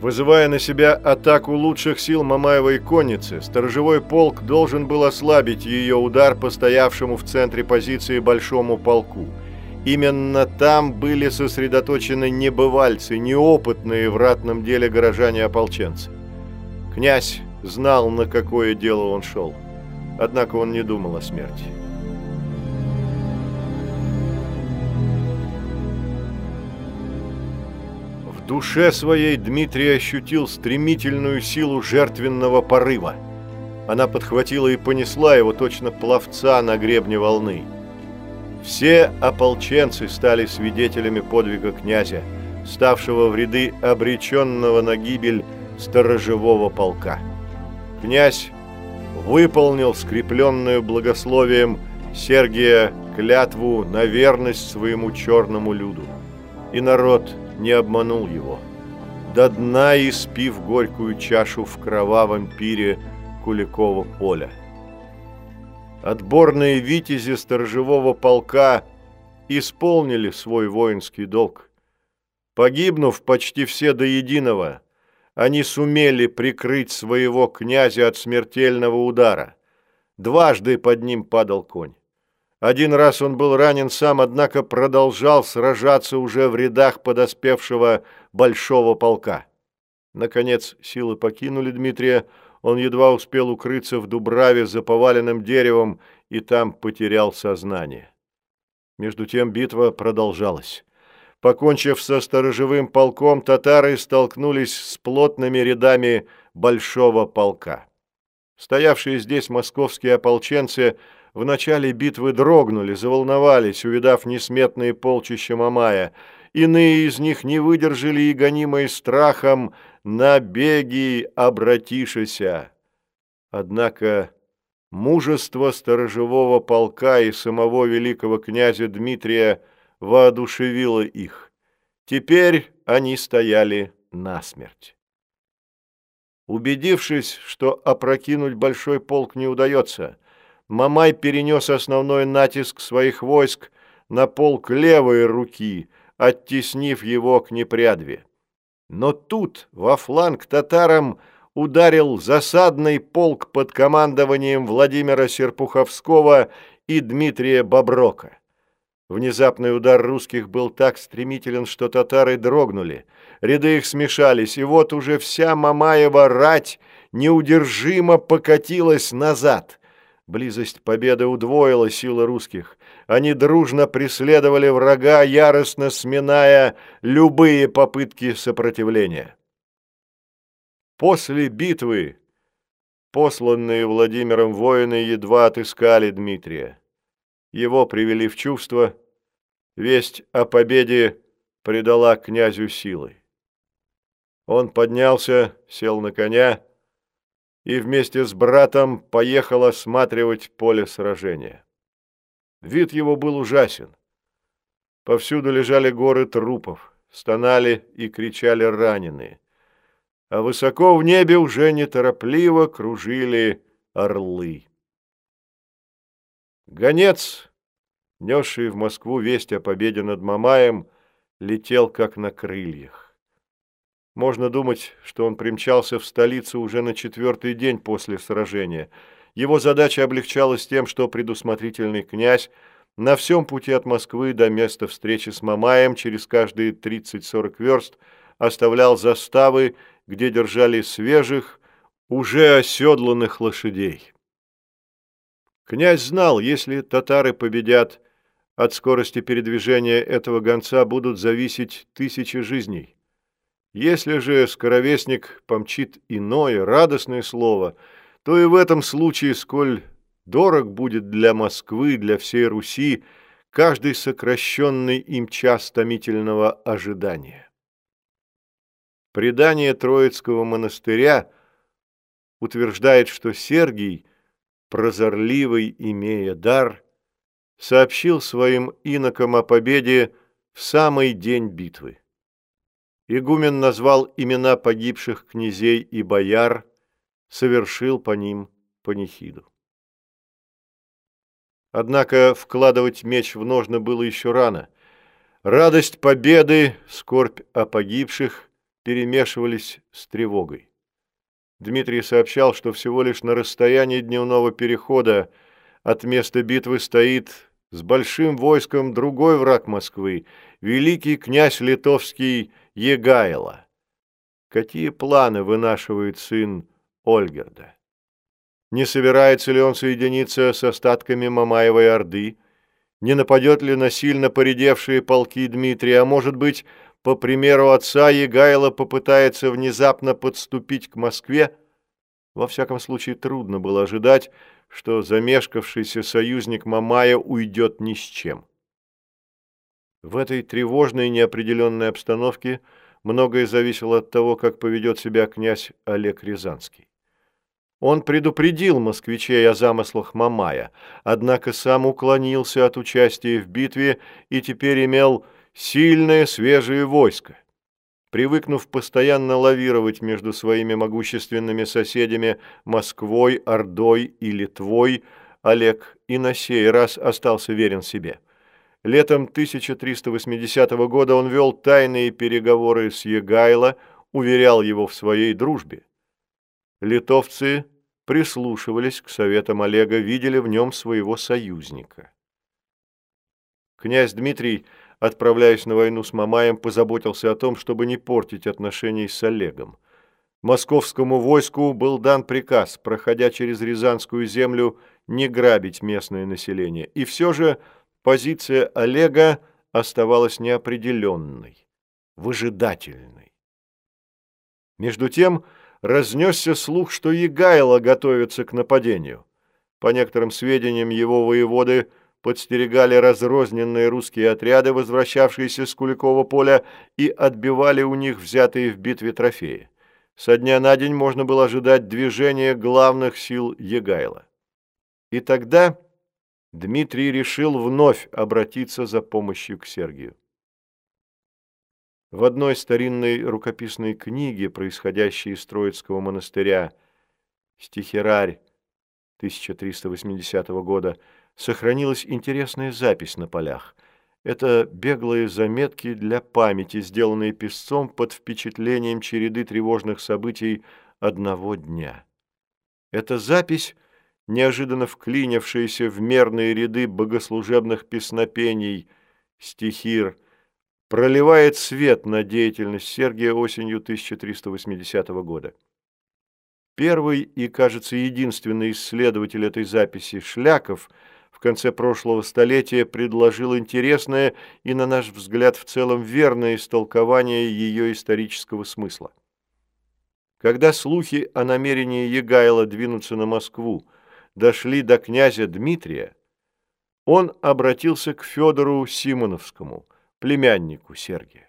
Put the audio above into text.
Вызывая на себя атаку лучших сил Мамаевой конницы, сторожевой полк должен был ослабить ее удар по стоявшему в центре позиции большому полку. Именно там были сосредоточены небывальцы, неопытные в ратном деле горожане-ополченцы. Князь знал, на какое дело он шел, однако он не думал о смерти. Душе своей Дмитрий ощутил стремительную силу жертвенного порыва. Она подхватила и понесла его точно пловца на гребне волны. Все ополченцы стали свидетелями подвига князя, ставшего в ряды обреченного на гибель сторожевого полка. Князь выполнил скрепленную благословием Сергия клятву на верность своему черному люду. И народ – не обманул его. До дна испив горькую чашу в кровавом пире Куликова поля. Отборные витязи сторожевого полка исполнили свой воинский долг. Погибнув почти все до единого, они сумели прикрыть своего князя от смертельного удара. Дважды под ним падал конь. Один раз он был ранен сам, однако продолжал сражаться уже в рядах подоспевшего большого полка. Наконец силы покинули Дмитрия, он едва успел укрыться в Дубраве за поваленным деревом и там потерял сознание. Между тем битва продолжалась. Покончив со сторожевым полком, татары столкнулись с плотными рядами большого полка. Стоявшие здесь московские ополченцы – в начале битвы дрогнули, заволновались, увидав несметные полчища Мамая. Иные из них не выдержали и, гонимые страхом, набеги обратишися. Однако мужество сторожевого полка и самого великого князя Дмитрия воодушевило их. Теперь они стояли насмерть. Убедившись, что опрокинуть большой полк не удается, Мамай перенес основной натиск своих войск на полк левой руки, оттеснив его к Непрядве. Но тут во фланг татарам ударил засадный полк под командованием Владимира Серпуховского и Дмитрия Боброка. Внезапный удар русских был так стремителен, что татары дрогнули. Ряды их смешались, и вот уже вся Мамаева рать неудержимо покатилась назад. Близость победы удвоила силы русских. Они дружно преследовали врага, яростно сминая любые попытки сопротивления. После битвы посланные Владимиром воины едва отыскали Дмитрия. Его привели в чувство. Весть о победе придала князю силы. Он поднялся, сел на коня и вместе с братом поехал осматривать поле сражения. Вид его был ужасен. Повсюду лежали горы трупов, стонали и кричали раненые. А высоко в небе уже неторопливо кружили орлы. Гонец, несший в Москву весть о победе над Мамаем, летел как на крыльях. Можно думать, что он примчался в столицу уже на четвертый день после сражения. Его задача облегчалась тем, что предусмотрительный князь на всем пути от Москвы до места встречи с Мамаем через каждые 30-40 верст оставлял заставы, где держали свежих, уже оседланных лошадей. Князь знал, если татары победят, от скорости передвижения этого гонца будут зависеть тысячи жизней. Если же скоровестник помчит иное, радостное слово, то и в этом случае, сколь дорог будет для Москвы, для всей Руси, каждый сокращенный им час томительного ожидания. Предание Троицкого монастыря утверждает, что Сергий, прозорливый, имея дар, сообщил своим инокам о победе в самый день битвы. Игумен назвал имена погибших князей и бояр, совершил по ним панихиду. Однако вкладывать меч в ножны было еще рано. Радость победы, скорбь о погибших перемешивались с тревогой. Дмитрий сообщал, что всего лишь на расстоянии дневного перехода от места битвы стоит с большим войском другой враг Москвы, великий князь литовский Егайло. Какие планы вынашивает сын Ольгерда? Не собирается ли он соединиться с остатками Мамаевой Орды? Не нападет ли на сильно поредевшие полки Дмитрия? А может быть, по примеру отца, Егайло попытается внезапно подступить к Москве? Во всяком случае, трудно было ожидать, что замешкавшийся союзник Мамая уйдет ни с чем. В этой тревожной неопределенной обстановке многое зависело от того, как поведет себя князь Олег Рязанский. Он предупредил москвичей о замыслах Мамая, однако сам уклонился от участия в битве и теперь имел сильное свежее войско. Привыкнув постоянно лавировать между своими могущественными соседями Москвой, Ордой и Литвой, Олег и на сей раз остался верен себе. Летом 1380 года он вел тайные переговоры с Егайло, уверял его в своей дружбе. Литовцы прислушивались к советам Олега, видели в нем своего союзника. Князь Дмитрий, отправляясь на войну с Мамаем, позаботился о том, чтобы не портить отношений с Олегом. Московскому войску был дан приказ, проходя через Рязанскую землю, не грабить местное население. И все же позиция Олега оставалась неопределенной, выжидательной. Между тем, разнесся слух, что Егайло готовится к нападению. По некоторым сведениям, его воеводы подстерегали разрозненные русские отряды, возвращавшиеся с Куликова поля, и отбивали у них взятые в битве трофеи. Со дня на день можно было ожидать движения главных сил Егайла. И тогда Дмитрий решил вновь обратиться за помощью к Сергию. В одной старинной рукописной книге, происходящей из Троицкого монастыря, стихерарь 1380 года, сохранилась интересная запись на полях. Это беглые заметки для памяти, сделанные писцом под впечатлением череды тревожных событий одного дня. Эта запись, неожиданно вклинившаяся в мерные ряды богослужебных песнопений, стихир – проливает свет на деятельность Сергия осенью 1380 года. Первый и, кажется, единственный исследователь этой записи Шляков в конце прошлого столетия предложил интересное и, на наш взгляд, в целом верное истолкование ее исторического смысла. Когда слухи о намерении Егайла двинуться на Москву дошли до князя Дмитрия, он обратился к Федору Симоновскому – племяннику Сергия.